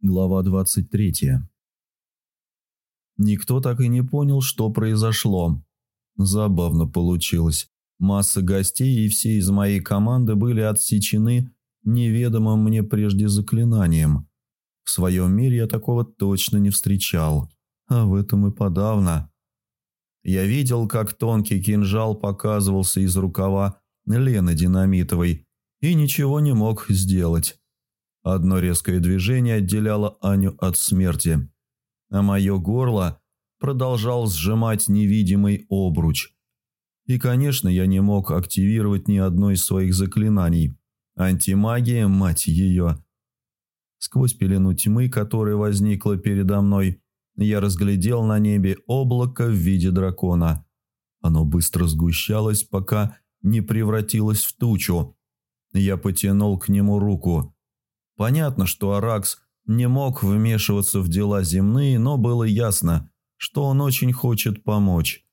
Глава 23. Никто так и не понял, что произошло. Забавно получилось. Масса гостей и все из моей команды были отсечены неведомым мне прежде заклинанием. В своем мире я такого точно не встречал, а в этом и подавно. Я видел, как тонкий кинжал показывался из рукава Лены Динамитовой и ничего не мог сделать. Одно резкое движение отделяло Аню от смерти, а мое горло продолжал сжимать невидимый обруч. И, конечно, я не мог активировать ни одно из своих заклинаний. Антимагия, мать ее. Сквозь пелену тьмы, которая возникла передо мной, я разглядел на небе облако в виде дракона. Оно быстро сгущалось, пока не превратилось в тучу. Я потянул к нему руку – Понятно, что Аракс не мог вмешиваться в дела земные, но было ясно, что он очень хочет помочь.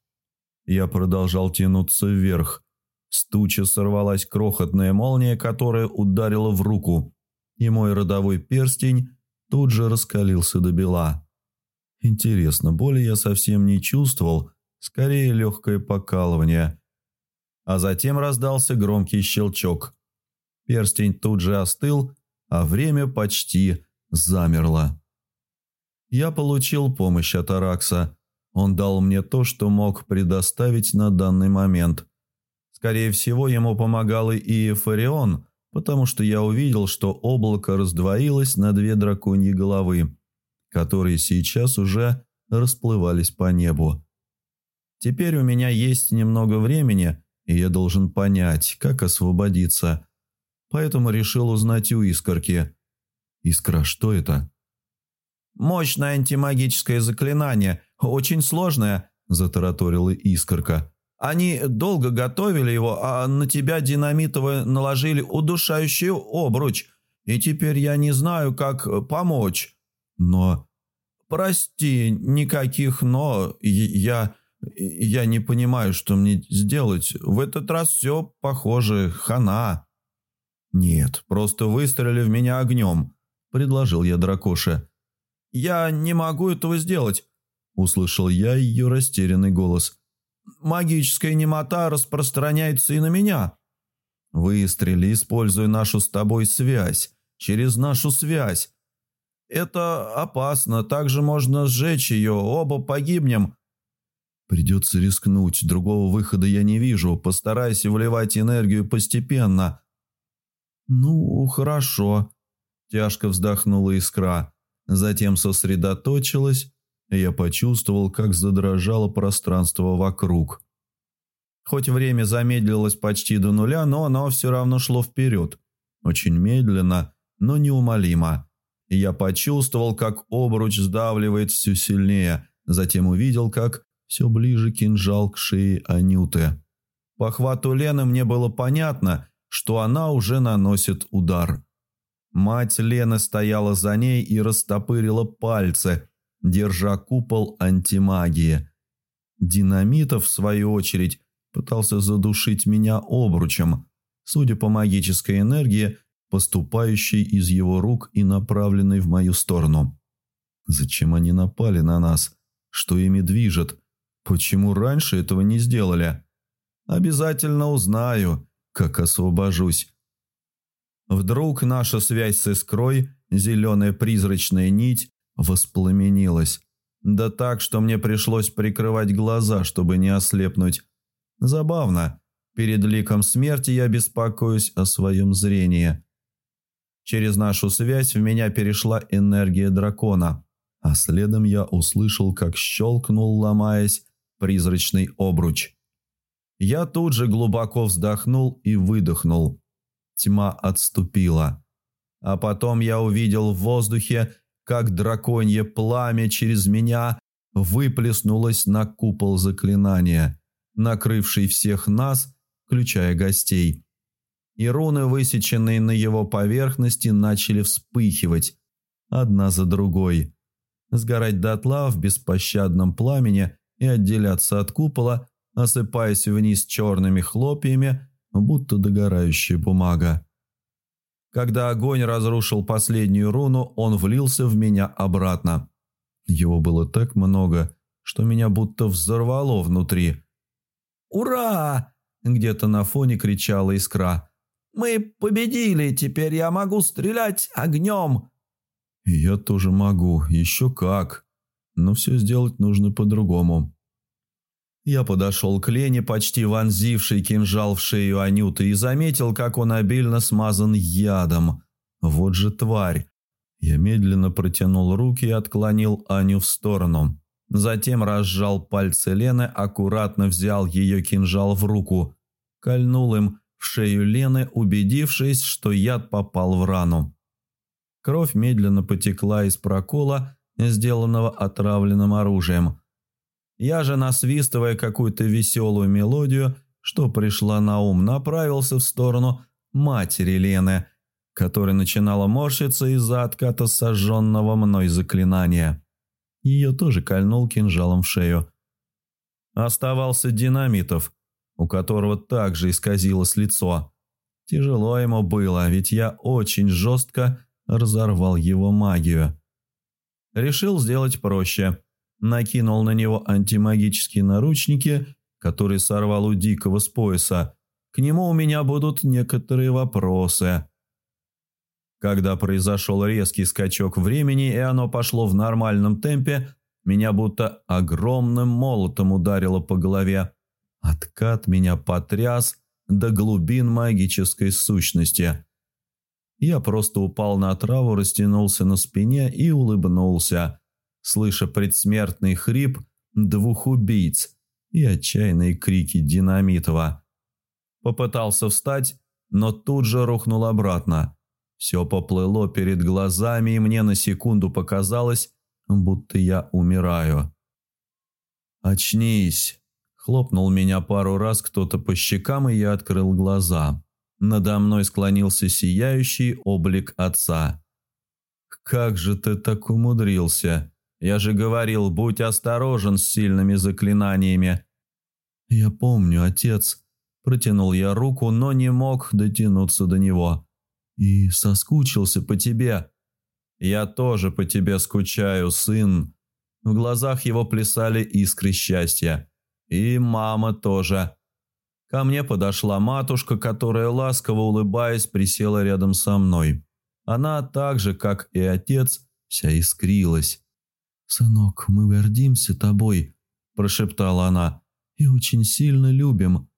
Я продолжал тянуться вверх. С тучи сорвалась крохотная молния, которая ударила в руку, и мой родовой перстень тут же раскалился до бела. Интересно, боли я совсем не чувствовал, скорее легкое покалывание. А затем раздался громкий щелчок. Перстень тут же остыл, а время почти замерло. Я получил помощь от Аракса. Он дал мне то, что мог предоставить на данный момент. Скорее всего, ему помогал и Эфарион, потому что я увидел, что облако раздвоилось на две драконьи головы, которые сейчас уже расплывались по небу. Теперь у меня есть немного времени, и я должен понять, как освободиться поэтому решил узнать у искорки. «Искра, что это?» «Мощное антимагическое заклинание, очень сложное», – затараторила искорка. «Они долго готовили его, а на тебя динамитово наложили удушающий обруч, и теперь я не знаю, как помочь. Но...» «Прости, никаких «но», я...» «Я не понимаю, что мне сделать. В этот раз все похоже, хана». «Нет, просто выстрели в меня огнем», – предложил я дракоше. «Я не могу этого сделать», – услышал я ее растерянный голос. «Магическая немота распространяется и на меня». «Выстрели, используя нашу с тобой связь, через нашу связь». «Это опасно, также можно сжечь ее, оба погибнем». «Придется рискнуть, другого выхода я не вижу, постарайся вливать энергию постепенно». «Ну, хорошо», – тяжко вздохнула искра, затем сосредоточилась, и я почувствовал, как задрожало пространство вокруг. Хоть время замедлилось почти до нуля, но оно все равно шло вперед. Очень медленно, но неумолимо. Я почувствовал, как обруч сдавливает все сильнее, затем увидел, как все ближе кинжал к шее Анюты. По хвату Лены мне было понятно – что она уже наносит удар. Мать Лены стояла за ней и растопырила пальцы, держа купол антимагии. Динамитов, в свою очередь, пытался задушить меня обручем, судя по магической энергии, поступающей из его рук и направленной в мою сторону. Зачем они напали на нас? Что ими движет? Почему раньше этого не сделали? Обязательно узнаю как освобожусь. Вдруг наша связь с искрой, зеленая призрачная нить, воспламенилась. Да так, что мне пришлось прикрывать глаза, чтобы не ослепнуть. Забавно. Перед ликом смерти я беспокоюсь о своем зрении. Через нашу связь в меня перешла энергия дракона, а следом я услышал, как щелкнул, ломаясь, призрачный обруч. Я тут же глубоко вздохнул и выдохнул. Тьма отступила. А потом я увидел в воздухе, как драконье пламя через меня выплеснулось на купол заклинания, накрывший всех нас, включая гостей. И руны, высеченные на его поверхности, начали вспыхивать, одна за другой, сгорать дотла в беспощадном пламени и отделяться от купола – осыпаясь вниз черными хлопьями, будто догорающая бумага. Когда огонь разрушил последнюю руну, он влился в меня обратно. Его было так много, что меня будто взорвало внутри. «Ура!» – где-то на фоне кричала искра. «Мы победили, теперь я могу стрелять огнем!» «Я тоже могу, еще как. Но все сделать нужно по-другому». Я подошел к Лене, почти вонзивший кинжал в шею Анюты, и заметил, как он обильно смазан ядом. Вот же тварь. Я медленно протянул руки и отклонил Аню в сторону. Затем разжал пальцы Лены, аккуратно взял ее кинжал в руку, кольнул им в шею Лены, убедившись, что яд попал в рану. Кровь медленно потекла из прокола, сделанного отравленным оружием. Я же, насвистывая какую-то веселую мелодию, что пришла на ум, направился в сторону матери Лены, которая начинала морщиться из-за отката сожженного мной заклинания. Ее тоже кольнул кинжалом в шею. Оставался Динамитов, у которого также исказилось лицо. Тяжело ему было, ведь я очень жестко разорвал его магию. Решил сделать проще. Накинул на него антимагические наручники, которые сорвал у Дикого с пояса. К нему у меня будут некоторые вопросы. Когда произошел резкий скачок времени, и оно пошло в нормальном темпе, меня будто огромным молотом ударило по голове. Откат меня потряс до глубин магической сущности. Я просто упал на траву, растянулся на спине и улыбнулся, слыша предсмертный хрип двух убийц и отчаянные крики Динамитова. Попытался встать, но тут же рухнул обратно. Все поплыло перед глазами, и мне на секунду показалось, будто я умираю. «Очнись!» – хлопнул меня пару раз кто-то по щекам, и я открыл глаза. Надо мной склонился сияющий облик отца. «Как же ты так умудрился? Я же говорил, будь осторожен с сильными заклинаниями». «Я помню, отец». Протянул я руку, но не мог дотянуться до него. «И соскучился по тебе». «Я тоже по тебе скучаю, сын». В глазах его плясали искры счастья. «И мама тоже». Ко мне подошла матушка, которая, ласково улыбаясь, присела рядом со мной. Она так же, как и отец, вся искрилась. «Сынок, мы гордимся тобой», – прошептала она, – «и очень сильно любим».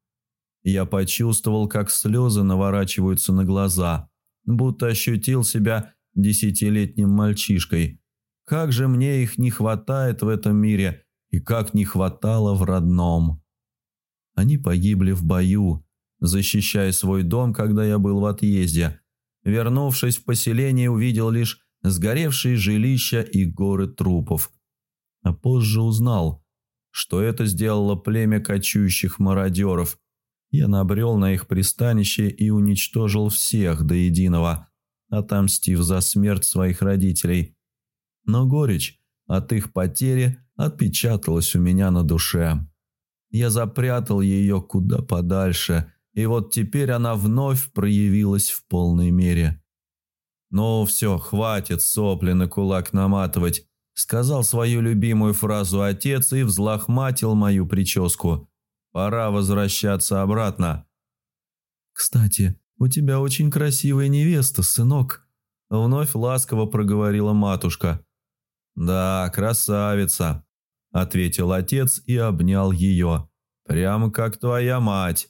Я почувствовал, как слезы наворачиваются на глаза, будто ощутил себя десятилетним мальчишкой. Как же мне их не хватает в этом мире и как не хватало в родном. Они погибли в бою, защищая свой дом, когда я был в отъезде. Вернувшись в поселение, увидел лишь сгоревшие жилища и горы трупов. А позже узнал, что это сделало племя кочующих мародеров. Я набрел на их пристанище и уничтожил всех до единого, отомстив за смерть своих родителей. Но горечь от их потери отпечаталась у меня на душе. Я запрятал ее куда подальше, и вот теперь она вновь проявилась в полной мере. «Ну все, хватит сопли на кулак наматывать», – сказал свою любимую фразу отец и взлохматил мою прическу. «Пора возвращаться обратно». «Кстати, у тебя очень красивая невеста, сынок», – вновь ласково проговорила матушка. «Да, красавица», – ответил отец и обнял ее. «Прямо как твоя мать».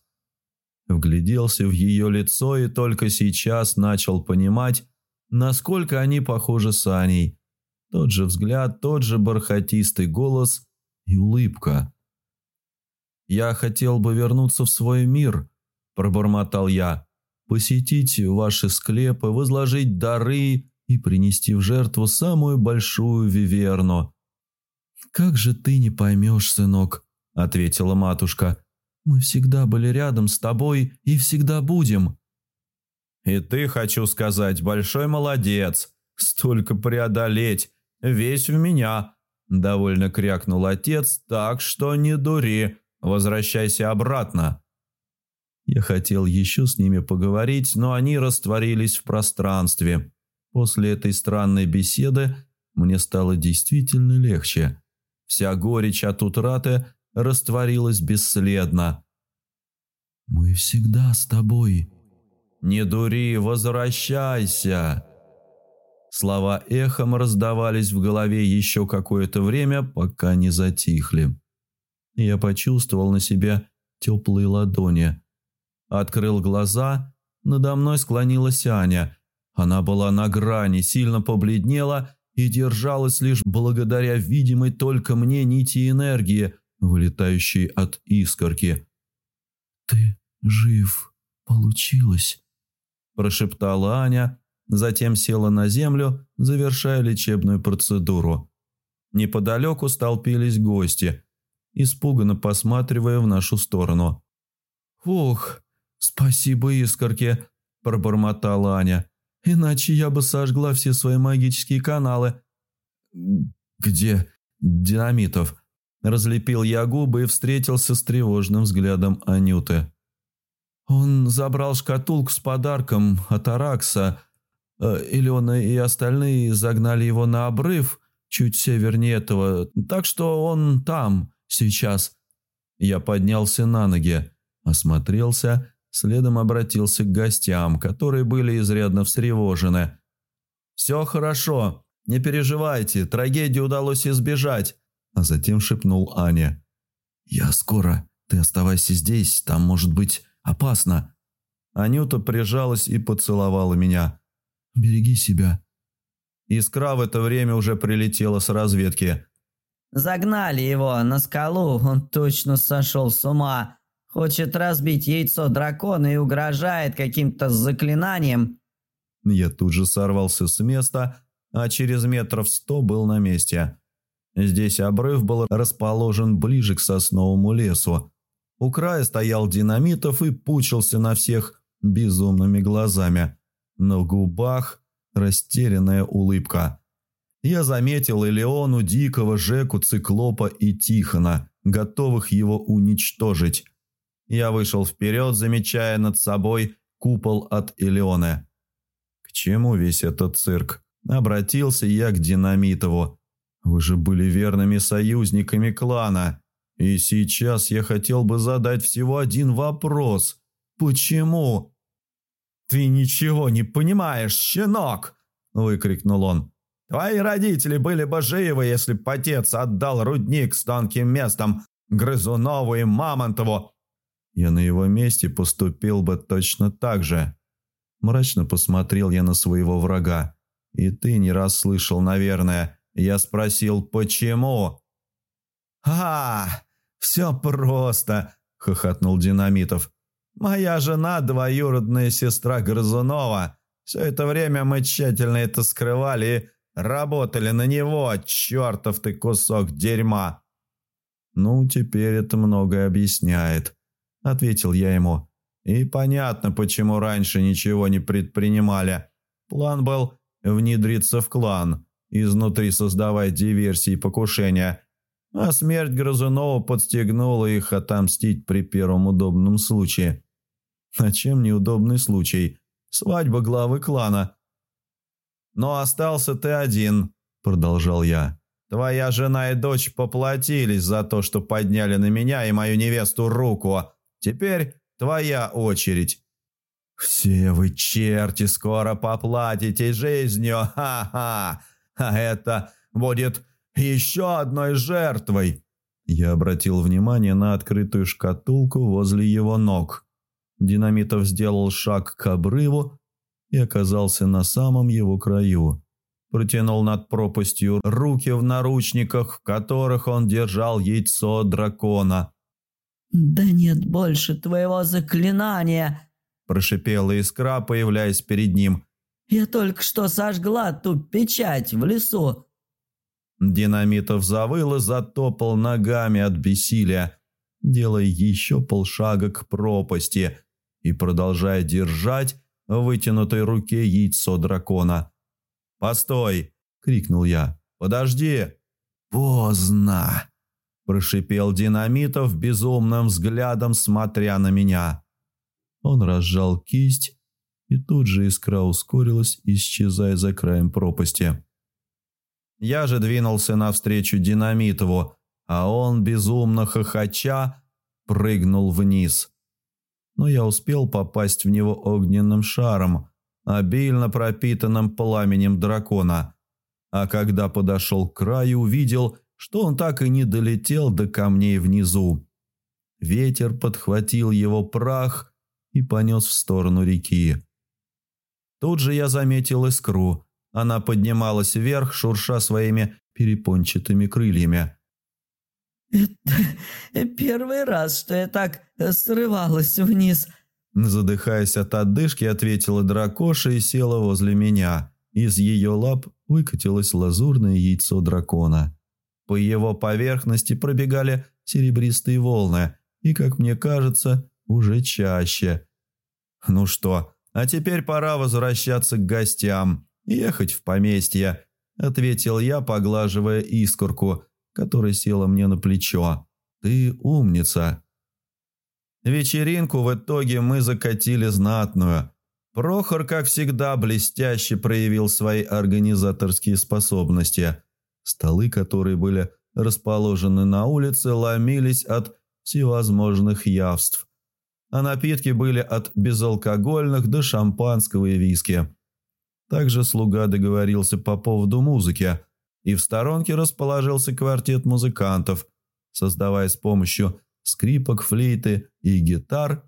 Вгляделся в ее лицо и только сейчас начал понимать, насколько они похожи с Аней. Тот же взгляд, тот же бархатистый голос и улыбка. «Я хотел бы вернуться в свой мир», – пробормотал я, – «посетить ваши склепы, возложить дары и принести в жертву самую большую виверну». «Как же ты не поймешь, сынок», – ответила матушка. «Мы всегда были рядом с тобой и всегда будем». «И ты, хочу сказать, большой молодец. Столько преодолеть. Весь в меня», – довольно крякнул отец, – «так что не дури, возвращайся обратно». Я хотел еще с ними поговорить, но они растворились в пространстве. После этой странной беседы мне стало действительно легче. Вся горечь от утраты растворилась бесследно. «Мы всегда с тобой». «Не дури, возвращайся!» Слова эхом раздавались в голове еще какое-то время, пока не затихли. Я почувствовал на себя теплые ладони. Открыл глаза, надо мной склонилась Аня. Она была на грани, сильно побледнела и держалась лишь благодаря видимой только мне нити энергии, вылетающей от искорки. «Ты жив, получилось», – прошептала Аня, затем села на землю, завершая лечебную процедуру. Неподалеку столпились гости, испуганно посматривая в нашу сторону. «Ох, спасибо искорке», – пробормотала Аня. «Иначе я бы сожгла все свои магические каналы». «Где динамитов?» Разлепил я губы и встретился с тревожным взглядом Анюты. «Он забрал шкатулку с подарком от Аракса. Э, Илена и остальные загнали его на обрыв, чуть севернее этого, так что он там, сейчас». Я поднялся на ноги, осмотрелся, следом обратился к гостям, которые были изрядно встревожены. «Все хорошо, не переживайте, трагедии удалось избежать», а затем шепнул Аня. «Я скоро, ты оставайся здесь, там может быть опасно». Анюта прижалась и поцеловала меня. Береги себя». Искра в это время уже прилетела с разведки. «Загнали его на скалу, он точно сошел с ума. Хочет разбить яйцо дракона и угрожает каким-то заклинанием». Я тут же сорвался с места, а через метров сто был на месте. Здесь обрыв был расположен ближе к сосновому лесу. У края стоял динамитов и пучился на всех безумными глазами. На губах растерянная улыбка. Я заметил Элеону, Дикого, Жеку, Циклопа и Тихона, готовых его уничтожить. Я вышел вперед, замечая над собой купол от Элеоны. «К чему весь этот цирк?» Обратился я к Динамитову. «Вы же были верными союзниками клана. И сейчас я хотел бы задать всего один вопрос. Почему?» «Ты ничего не понимаешь, щенок!» – выкрикнул он. «Твои родители были бы живы, если б отец отдал рудник с тонким местом Грызунову и Мамонтову. Я на его месте поступил бы точно так же». Мрачно посмотрел я на своего врага. «И ты не раз слышал, наверное. Я спросил, почему?» «А, все просто!» – хохотнул Динамитов. Моя жена – двоюродная сестра Грызунова. Все это время мы тщательно это скрывали и работали на него, чертов ты кусок дерьма». «Ну, теперь это многое объясняет», – ответил я ему. «И понятно, почему раньше ничего не предпринимали. План был внедриться в клан, изнутри создавать диверсии и покушения». А смерть Грызунова подстегнула их отомстить при первом удобном случае. А чем неудобный случай? Свадьба главы клана. «Но остался ты один», – продолжал я. «Твоя жена и дочь поплатились за то, что подняли на меня и мою невесту руку. Теперь твоя очередь». «Все вы, черти, скоро поплатите жизнью, ха-ха! А это будет еще одной жертвой!» Я обратил внимание на открытую шкатулку возле его ног. Динамитов сделал шаг к обрыву и оказался на самом его краю. Протянул над пропастью руки в наручниках, в которых он держал яйцо дракона. «Да нет больше твоего заклинания!» – прошипела искра, появляясь перед ним. «Я только что сожгла ту печать в лесу!» Динамитов завыл и затопал ногами от бессилия, делая еще полшага к пропасти – и продолжая держать в вытянутой руке яйцо дракона. «Постой!» – крикнул я. «Подожди!» – прошипел Динамитов безумным взглядом, смотря на меня. Он разжал кисть, и тут же искра ускорилась, исчезая за краем пропасти. Я же двинулся навстречу Динамитову, а он, безумно хохоча, прыгнул вниз. Но я успел попасть в него огненным шаром, обильно пропитанным пламенем дракона. А когда подошел к краю, увидел, что он так и не долетел до камней внизу. Ветер подхватил его прах и понес в сторону реки. Тут же я заметил искру. Она поднималась вверх, шурша своими перепончатыми крыльями. «Это первый раз, что я так срывалась вниз», Задыхаясь от отдышки, ответила дракоша и села возле меня. Из ее лап выкатилось лазурное яйцо дракона. По его поверхности пробегали серебристые волны, и, как мне кажется, уже чаще. «Ну что, а теперь пора возвращаться к гостям, ехать в поместье», – ответил я, поглаживая искорку, которая села мне на плечо. «Ты умница». Вечеринку в итоге мы закатили знатную. Прохор, как всегда, блестяще проявил свои организаторские способности. Столы, которые были расположены на улице, ломились от всевозможных явств. А напитки были от безалкогольных до шампанского и виски. Также слуга договорился по поводу музыки, и в сторонке расположился квартет музыкантов, создавая с помощью скрипок, флейты и гитар.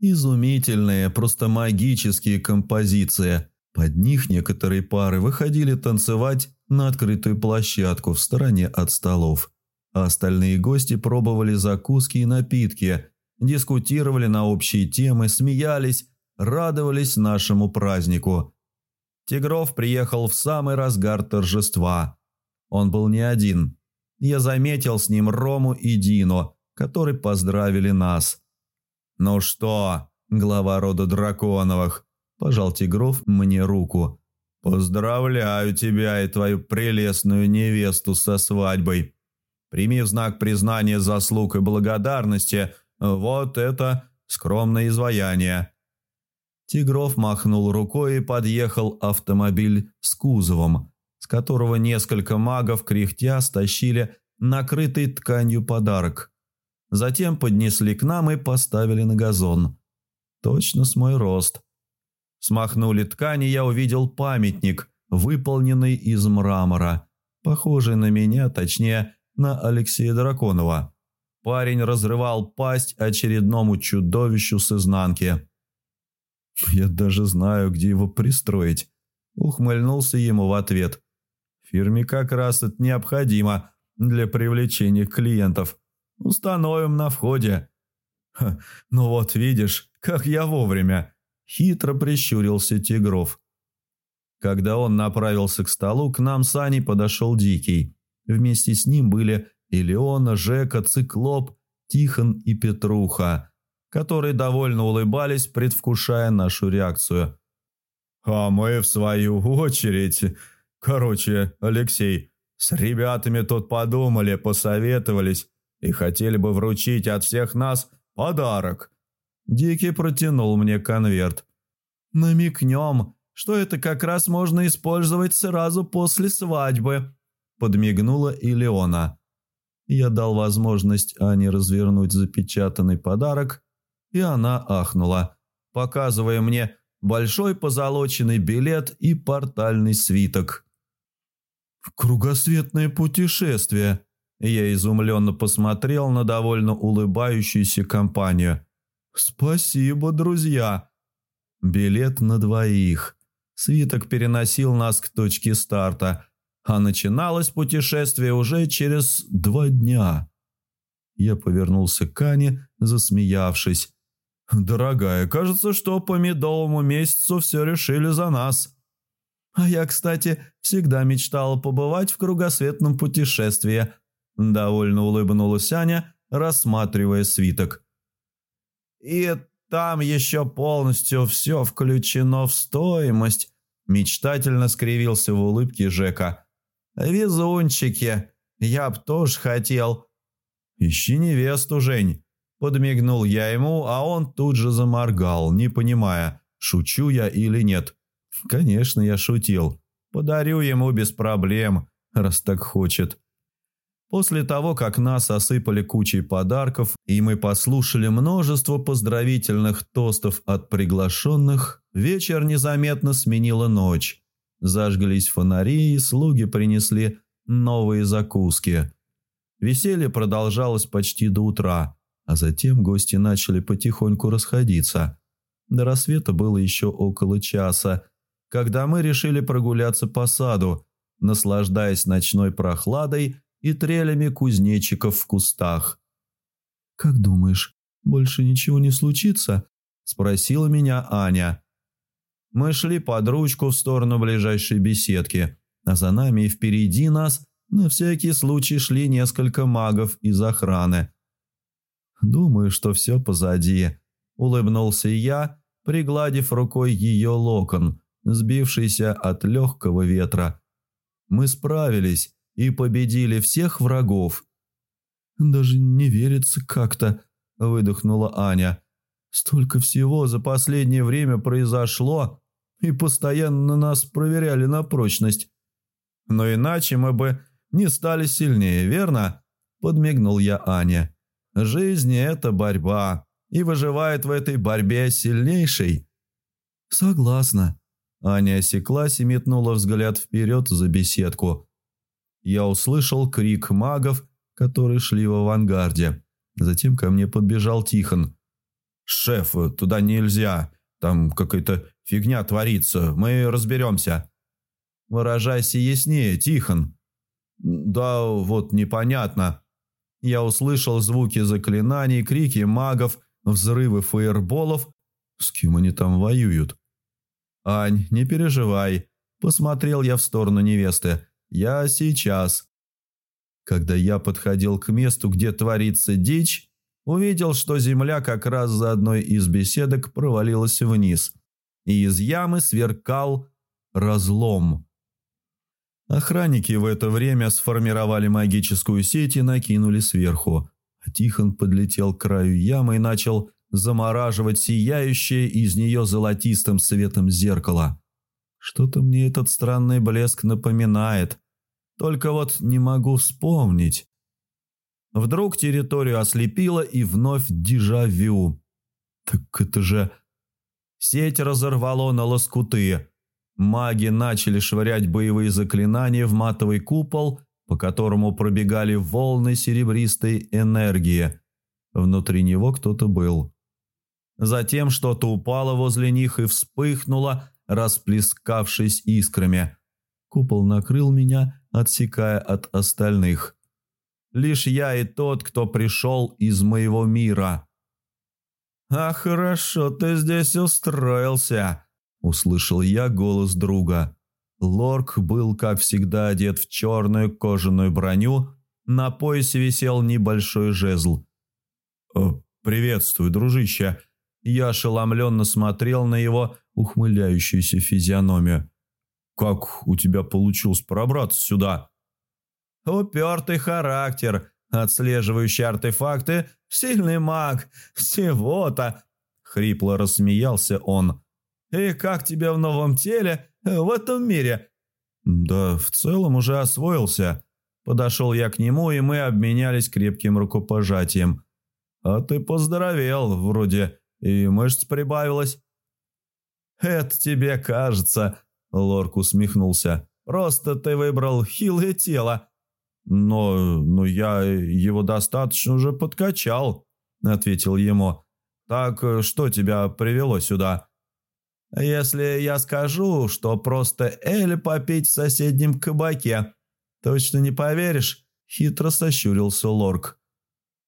Изумительные, просто магические композиции. Под них некоторые пары выходили танцевать на открытую площадку в стороне от столов. А остальные гости пробовали закуски и напитки, дискутировали на общие темы, смеялись, радовались нашему празднику. Тигров приехал в самый разгар торжества. Он был не один. Я заметил с ним Рому и Дину, которые поздравили нас. «Ну что, глава рода Драконовых?» – пожал Тигров мне руку. «Поздравляю тебя и твою прелестную невесту со свадьбой. Прими в знак признания заслуг и благодарности вот это скромное изваяние». Тигров махнул рукой и подъехал автомобиль с кузовом, с которого несколько магов кряхтя стащили накрытый тканью подарок. Затем поднесли к нам и поставили на газон. Точно с мой рост. Смахнули ткани, я увидел памятник, выполненный из мрамора, похожий на меня, точнее, на Алексея Драконова. Парень разрывал пасть очередному чудовищу с изнанки. «Я даже знаю, где его пристроить», – ухмыльнулся ему в ответ. «Фирме как раз это необходимо для привлечения клиентов». Установим на входе». Ха, «Ну вот видишь, как я вовремя!» – хитро прищурился Тигров. Когда он направился к столу, к нам с Аней подошел Дикий. Вместе с ним были Илеона, Жека, Циклоп, Тихон и Петруха, которые довольно улыбались, предвкушая нашу реакцию. «А мы, в свою очередь...» «Короче, Алексей, с ребятами тут подумали, посоветовались и хотели бы вручить от всех нас подарок». Дикий протянул мне конверт. «Намекнем, что это как раз можно использовать сразу после свадьбы», подмигнула Илеона. Я дал возможность Ане развернуть запечатанный подарок, и она ахнула, показывая мне большой позолоченный билет и портальный свиток. «Кругосветное путешествие», я изумленно посмотрел на довольно улыбающуюся компанию. «Спасибо, друзья!» Билет на двоих. Свиток переносил нас к точке старта, а начиналось путешествие уже через два дня. Я повернулся к Ане, засмеявшись. «Дорогая, кажется, что по медовому месяцу все решили за нас». «А я, кстати, всегда мечтала побывать в кругосветном путешествии», Довольно улыбнулась Аня, рассматривая свиток. «И там еще полностью все включено в стоимость», мечтательно скривился в улыбке Жека. «Везунчики, я б тоже хотел». «Ищи невесту, Жень. Подмигнул я ему, а он тут же заморгал, не понимая, шучу я или нет. Конечно, я шутил. Подарю ему без проблем, раз так хочет. После того, как нас осыпали кучей подарков, и мы послушали множество поздравительных тостов от приглашенных, вечер незаметно сменила ночь. Зажглись фонари, и слуги принесли новые закуски. Веселье продолжалось почти до утра, а затем гости начали потихоньку расходиться. До рассвета было еще около часа, когда мы решили прогуляться по саду, наслаждаясь ночной прохладой и трелями кузнечиков в кустах. «Как думаешь, больше ничего не случится?» – спросила меня Аня. Мы шли под ручку в сторону ближайшей беседки, а за нами и впереди нас на всякий случай шли несколько магов из охраны. «Думаю, что все позади», – улыбнулся я, пригладив рукой ее локон, сбившийся от легкого ветра. «Мы справились, и победили всех врагов. «Даже не верится как-то», – выдохнула Аня. «Столько всего за последнее время произошло, и постоянно нас проверяли на прочность. Но иначе мы бы не стали сильнее, верно?» – подмигнул я Ане. «Жизнь – это борьба, и выживает в этой борьбе сильнейший». «Согласна». Аня осеклась и метнула взгляд вперед за беседку – я услышал крик магов, которые шли в авангарде. Затем ко мне подбежал Тихон. «Шеф, туда нельзя. Там какая-то фигня творится. Мы разберемся». «Выражайся яснее, Тихон». «Да вот непонятно». Я услышал звуки заклинаний, крики магов, взрывы фаерболов. С кем они там воюют? «Ань, не переживай». Посмотрел я в сторону невесты. Я сейчас. Когда я подходил к месту, где творится дичь, увидел, что земля как раз за одной из беседок провалилась вниз, и из ямы сверкал разлом. Охранники в это время сформировали магическую сеть и накинули сверху, а Тихон подлетел к краю ямы и начал замораживать сияющее из нее золотистым светом зеркало. Что-то мне этот странный блеск напоминает. Только вот не могу вспомнить. Вдруг территорию ослепило и вновь дежавю. Так это же... Сеть разорвало на лоскуты. Маги начали швырять боевые заклинания в матовый купол, по которому пробегали волны серебристой энергии. Внутри него кто-то был. Затем что-то упало возле них и вспыхнуло, расплескавшись искрами. Купол накрыл меня, отсекая от остальных. Лишь я и тот, кто пришел из моего мира. «А хорошо ты здесь устроился», – услышал я голос друга. Лорк был, как всегда, одет в черную кожаную броню, на поясе висел небольшой жезл. «Приветствую, дружище», я ошеломленно смотрел на его ухмыляющуюся физиономию. «Как у тебя получилось пробраться сюда?» «Упертый характер, отслеживающий артефакты, сильный маг, всего-то!» Хрипло рассмеялся он. «И как тебе в новом теле, в этом мире?» «Да в целом уже освоился». Подошел я к нему, и мы обменялись крепким рукопожатием. «А ты поздоровел, вроде и мышц прибавилось». «Это тебе кажется», — Лорк усмехнулся. «Просто ты выбрал хилое тело». «Но, но я его достаточно уже подкачал», — ответил ему. «Так что тебя привело сюда?» «Если я скажу, что просто Эль попить в соседнем кабаке, точно не поверишь?» — хитро сощурился Лорк.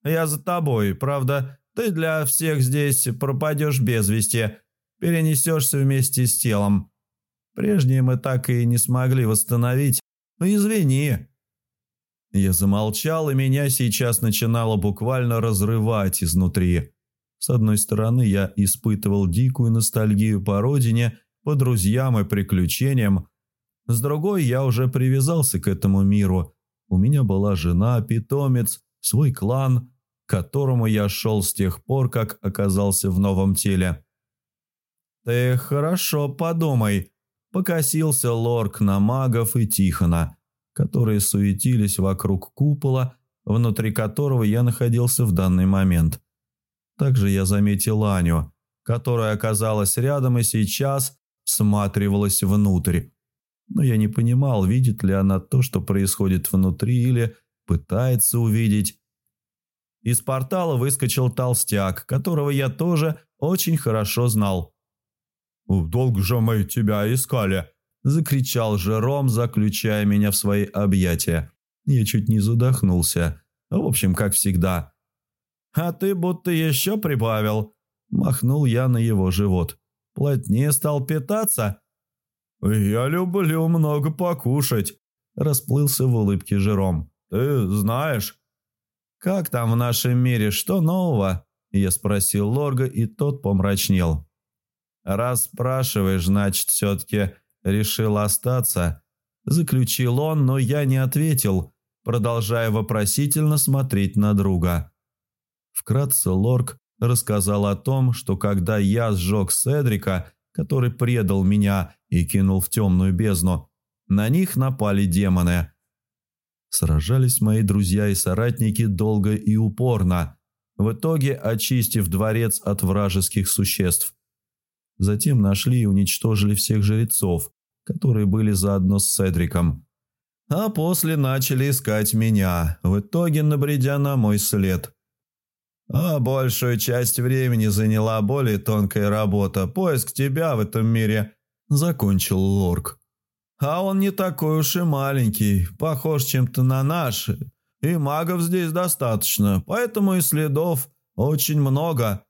«Я за тобой, правда, ты для всех здесь пропадешь без вести, перенесешься вместе с телом. Прежние мы так и не смогли восстановить. Ну, извини». Я замолчал, и меня сейчас начинало буквально разрывать изнутри. С одной стороны, я испытывал дикую ностальгию по родине, по друзьям и приключениям. С другой, я уже привязался к этому миру. У меня была жена, питомец, свой клан – которому я шел с тех пор, как оказался в новом теле. «Ты хорошо подумай», – покосился Лорк на магов и Тихона, которые суетились вокруг купола, внутри которого я находился в данный момент. Также я заметил Аню, которая оказалась рядом и сейчас всматривалась внутрь. Но я не понимал, видит ли она то, что происходит внутри, или пытается увидеть. Из портала выскочил толстяк, которого я тоже очень хорошо знал. «Долго же мы тебя искали!» – закричал Жером, заключая меня в свои объятия. Я чуть не задохнулся. В общем, как всегда. «А ты будто еще прибавил!» – махнул я на его живот. «Плотнее стал питаться?» «Я люблю много покушать», – расплылся в улыбке Жером. «Ты знаешь?» «Как там в нашем мире? Что нового?» Я спросил Лорга, и тот помрачнел. «Раз спрашиваешь, значит, все-таки решил остаться?» Заключил он, но я не ответил, продолжая вопросительно смотреть на друга. Вкратце Лорг рассказал о том, что когда я сжег Седрика, который предал меня и кинул в темную бездну, на них напали демоны. Сражались мои друзья и соратники долго и упорно, в итоге очистив дворец от вражеских существ. Затем нашли и уничтожили всех жрецов, которые были заодно с Седриком. А после начали искать меня, в итоге набредя на мой след. А большую часть времени заняла более тонкая работа, поиск тебя в этом мире, закончил Лорк. А он не такой уж и маленький, похож чем-то на наш, и магов здесь достаточно, поэтому и следов очень много.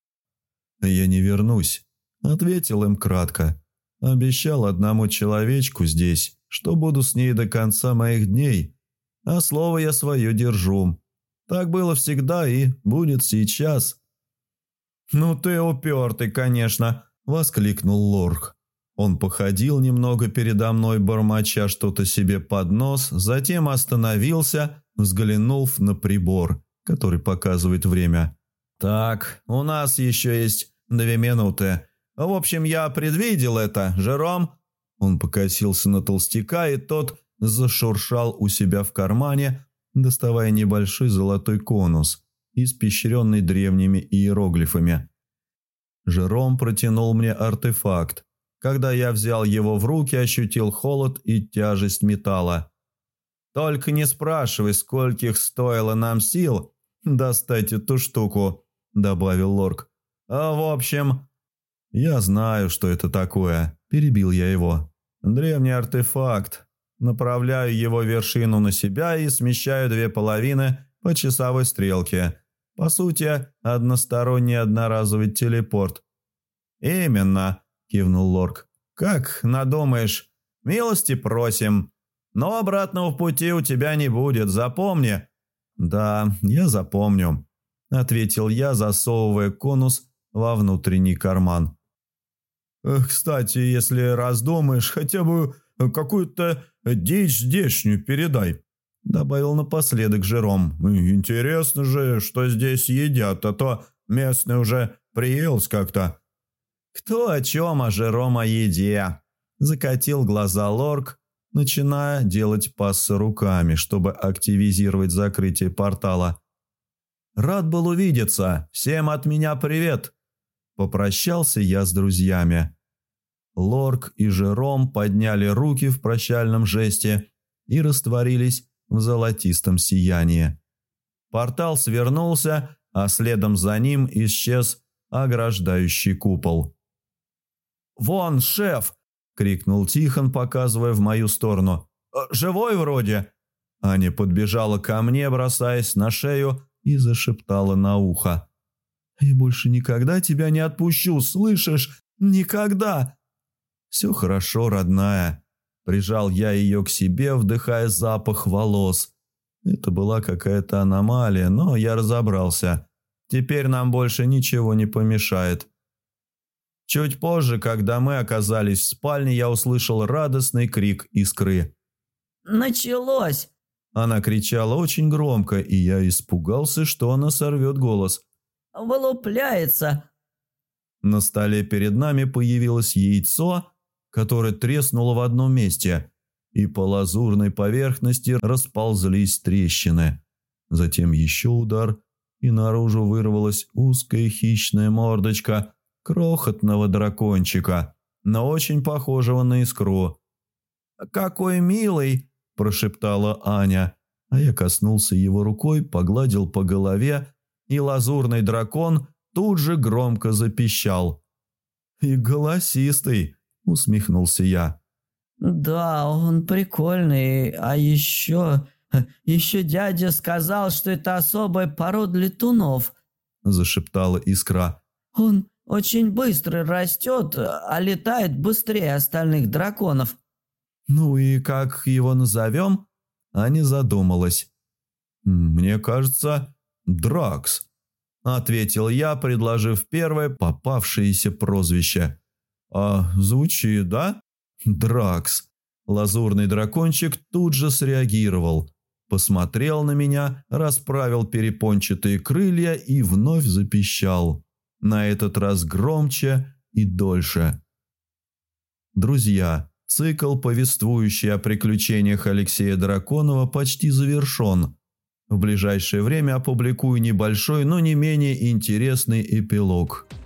Я не вернусь, Ответил им кратко. Обещал одному человечку здесь, что буду с ней до конца моих дней, а слово я свое держу. Так было всегда и будет сейчас. «Ну ты упертый, конечно», — воскликнул Лорх. Он походил немного передо мной, бормоча что-то себе под нос, затем остановился, взглянув на прибор, который показывает время. «Так, у нас еще есть две минуты. В общем, я предвидел это, Жером». Он покосился на толстяка, и тот зашуршал у себя в кармане, доставая небольшой золотой конус, испещренный древними иероглифами. Жером протянул мне артефакт. Когда я взял его в руки, ощутил холод и тяжесть металла. «Только не спрашивай, скольких стоило нам сил достать эту штуку», — добавил Лорк. «А в общем, «Я знаю, что это такое», – перебил я его. «Древний артефакт. Направляю его вершину на себя и смещаю две половины по часовой стрелке. По сути, односторонний одноразовый телепорт». «Именно», – кивнул Лорк. «Как надумаешь? Милости просим. Но обратного пути у тебя не будет, запомни». «Да, я запомню», – ответил я, засовывая конус во внутренний карман. Кстати, если раздумаешь, хотя бы какую-то дичь здешнюю передай», – добавил напоследок Жером. «Интересно же, что здесь едят, а то местный уже приелся как-то». «Кто о чем, а Жером о еде?» – закатил глаза Лорк, начиная делать пассы руками, чтобы активизировать закрытие портала. «Рад был увидеться. Всем от меня привет!» Попрощался я с друзьями. Лорк и Жером подняли руки в прощальном жесте и растворились в золотистом сиянии. Портал свернулся, а следом за ним исчез ограждающий купол. «Вон, шеф!» – крикнул Тихон, показывая в мою сторону. «Э, «Живой вроде?» Аня подбежала ко мне, бросаясь на шею, и зашептала на ухо. «Я больше никогда тебя не отпущу, слышишь? Никогда!» «Все хорошо, родная». Прижал я ее к себе, вдыхая запах волос. Это была какая-то аномалия, но я разобрался. Теперь нам больше ничего не помешает. Чуть позже, когда мы оказались в спальне, я услышал радостный крик искры. «Началось!» Она кричала очень громко, и я испугался, что она сорвет голос. «Вылупляется!» На столе перед нами появилось яйцо, которое треснуло в одном месте, и по лазурной поверхности расползлись трещины. Затем еще удар, и наружу вырвалась узкая хищная мордочка крохотного дракончика, но очень похожего на искру. «Какой милый!» – прошептала Аня, а я коснулся его рукой, погладил по голове, и лазурный дракон тут же громко запищал. «И голосистый!» – усмехнулся я. «Да, он прикольный, а еще... Еще дядя сказал, что это особая порода летунов», – зашептала искра. «Он очень быстро растет, а летает быстрее остальных драконов». «Ну и как его назовем?» Аня задумалась. «Мне кажется, Дракс», – ответил я, предложив первое попавшееся прозвище. «А звучит, да? Дракс». Лазурный дракончик тут же среагировал, посмотрел на меня, расправил перепончатые крылья и вновь запищал. На этот раз громче и дольше. Друзья, Цикл, повествующий о приключениях Алексея Драконова, почти завершен. В ближайшее время опубликую небольшой, но не менее интересный эпилог –